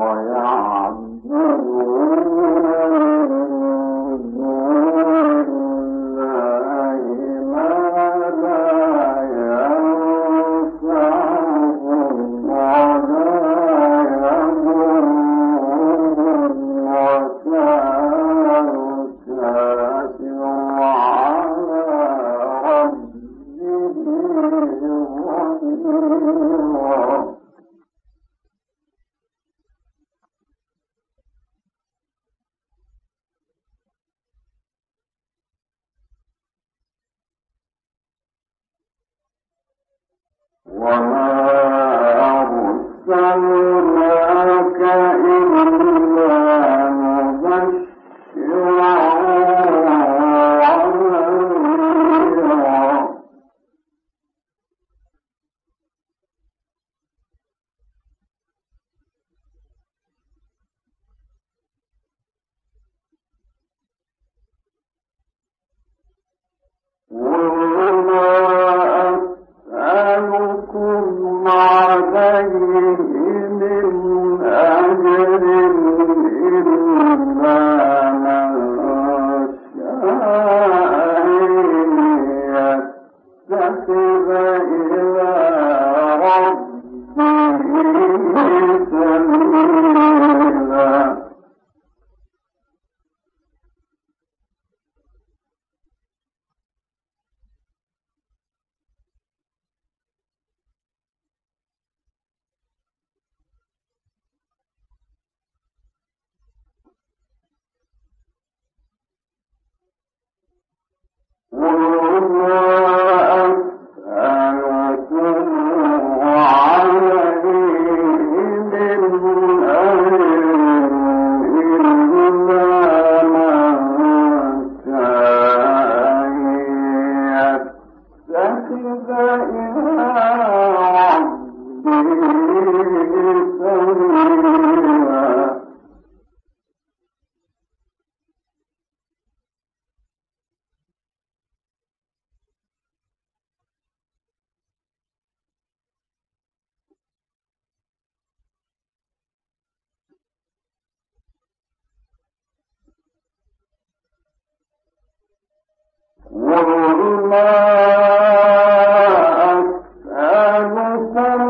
ويعمرون လူဝါ Allah.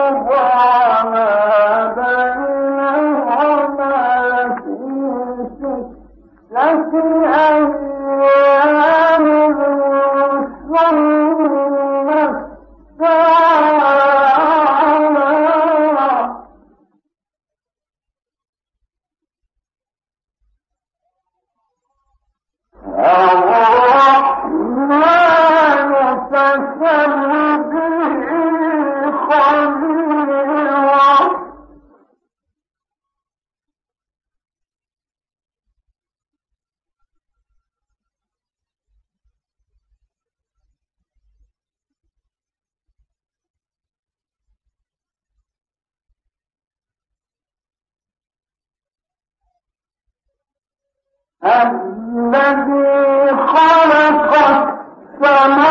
الذي خلق السماوات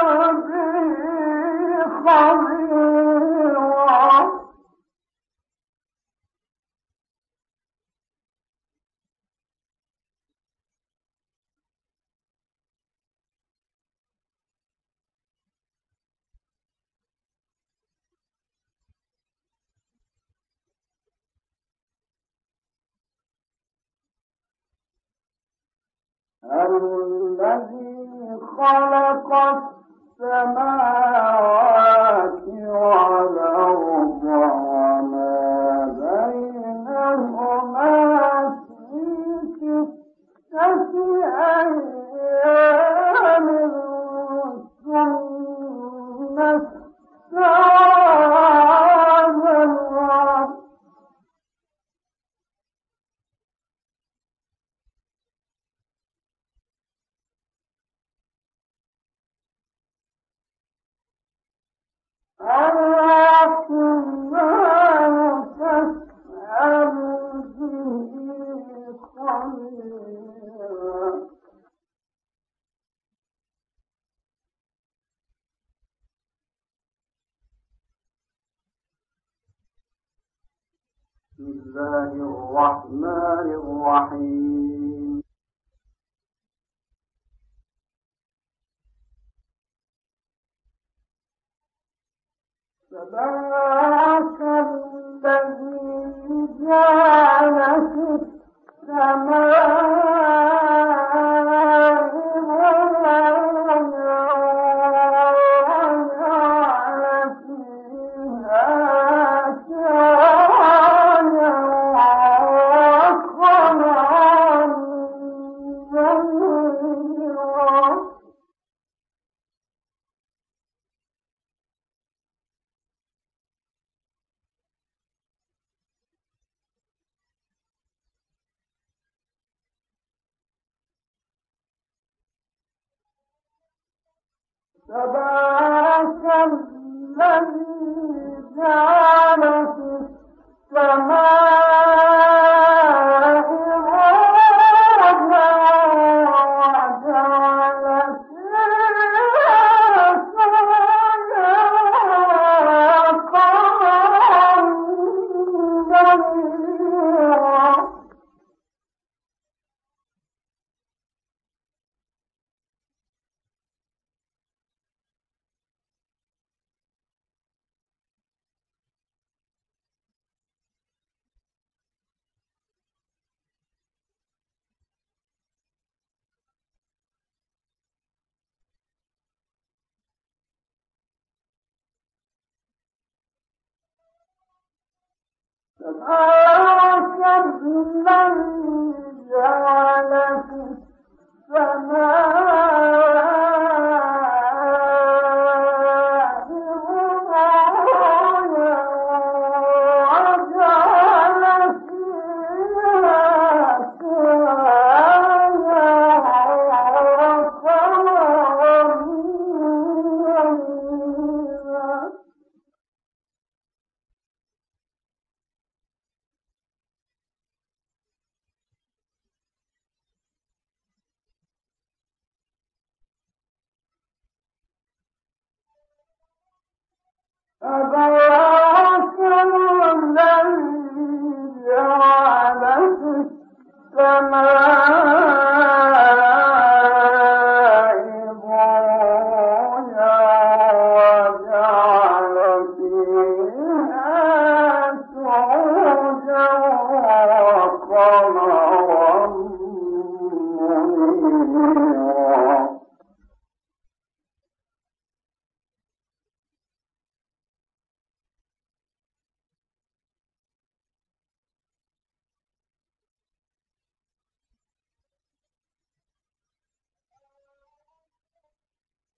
خلق السماوات والأرض الله الرحمن الذي جعل في السماء تبارك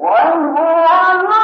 وهو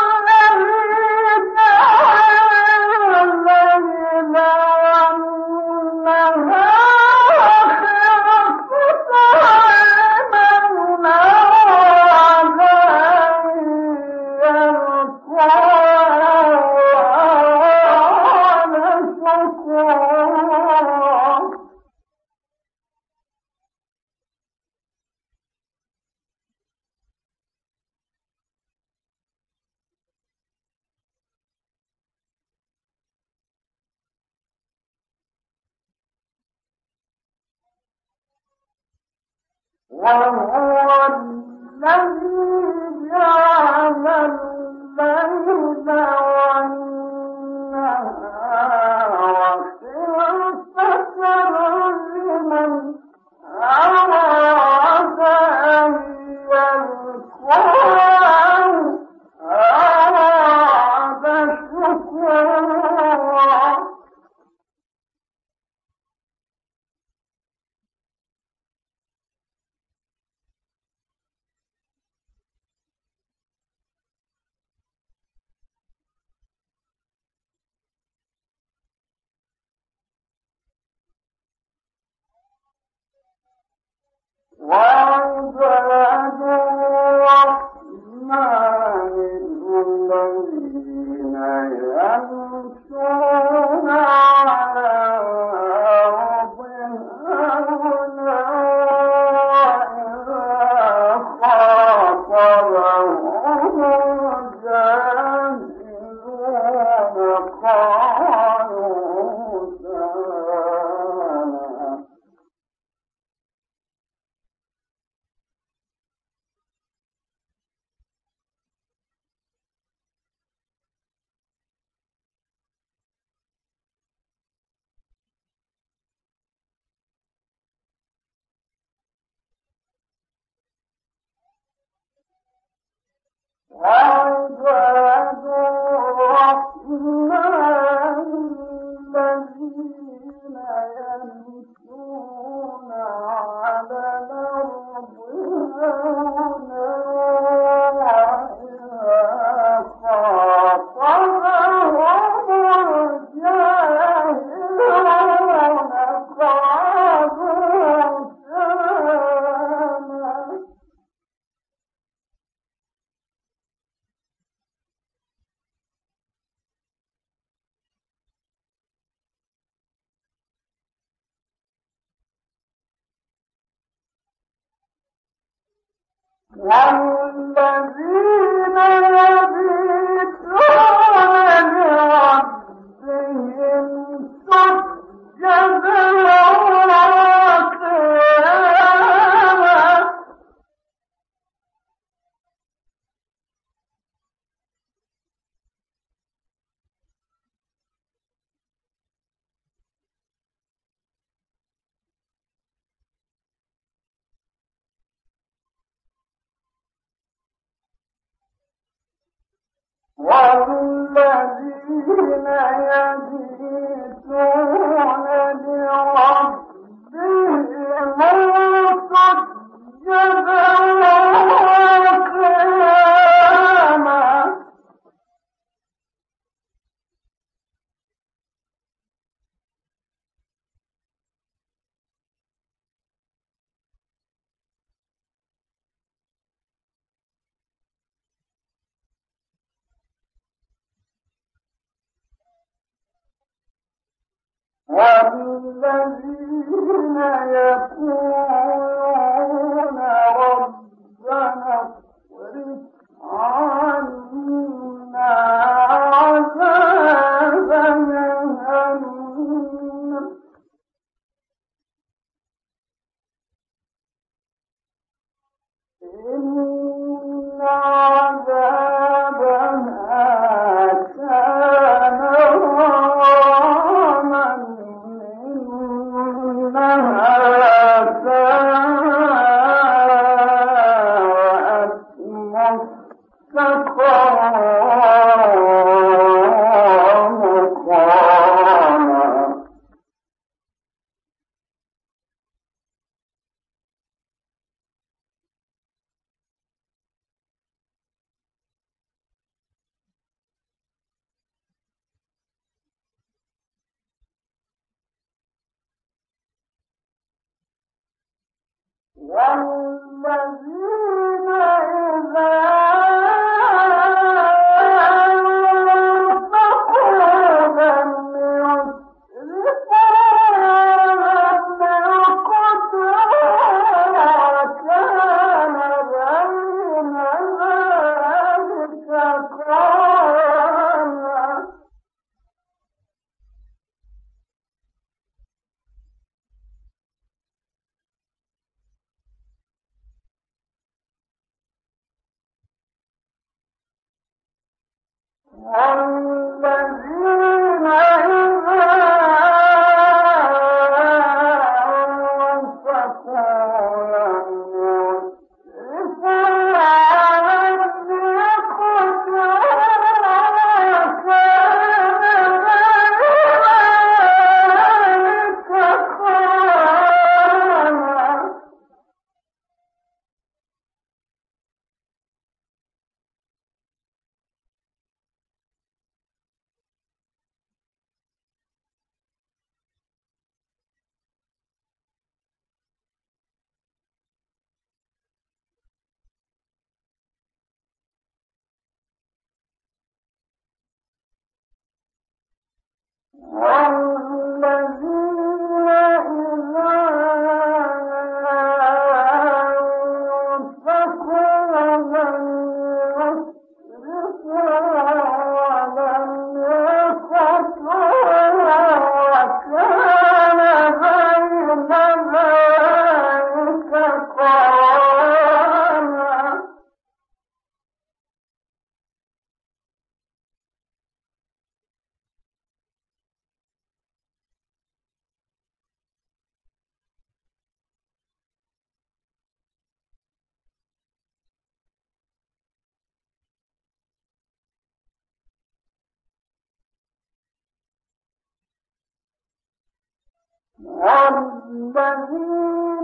Wow, wow. والذين يبيتون الذين يبيتون الذين يكون الله الذين والذين بايعوا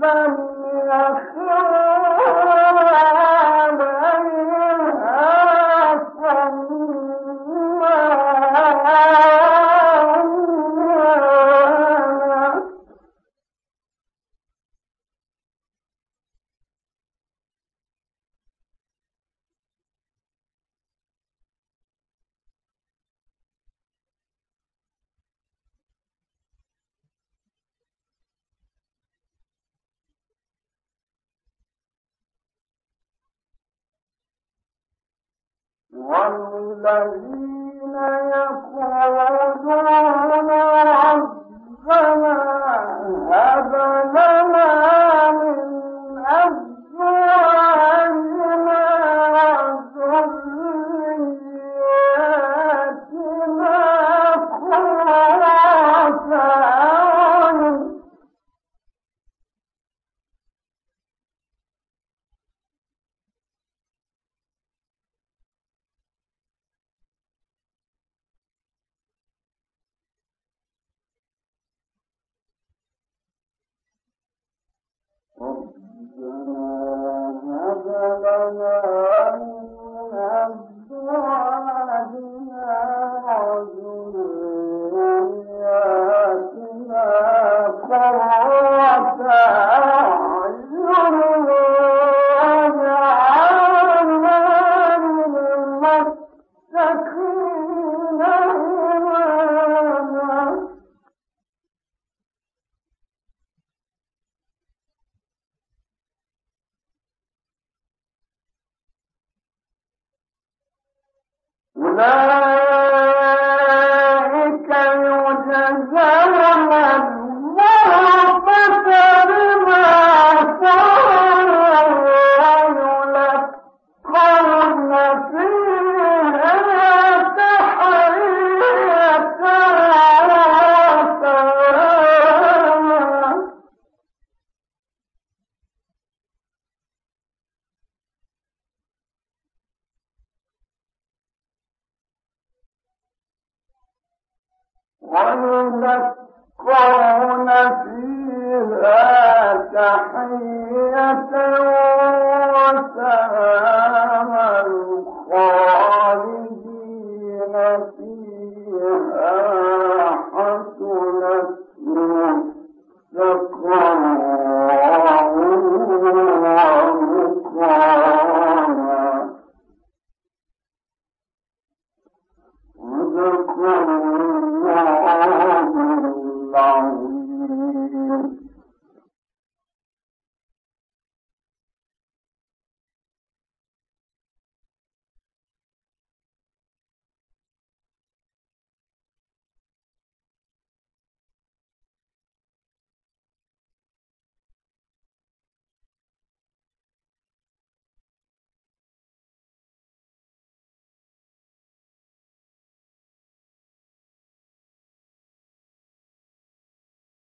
لم يخروا والذين يقولون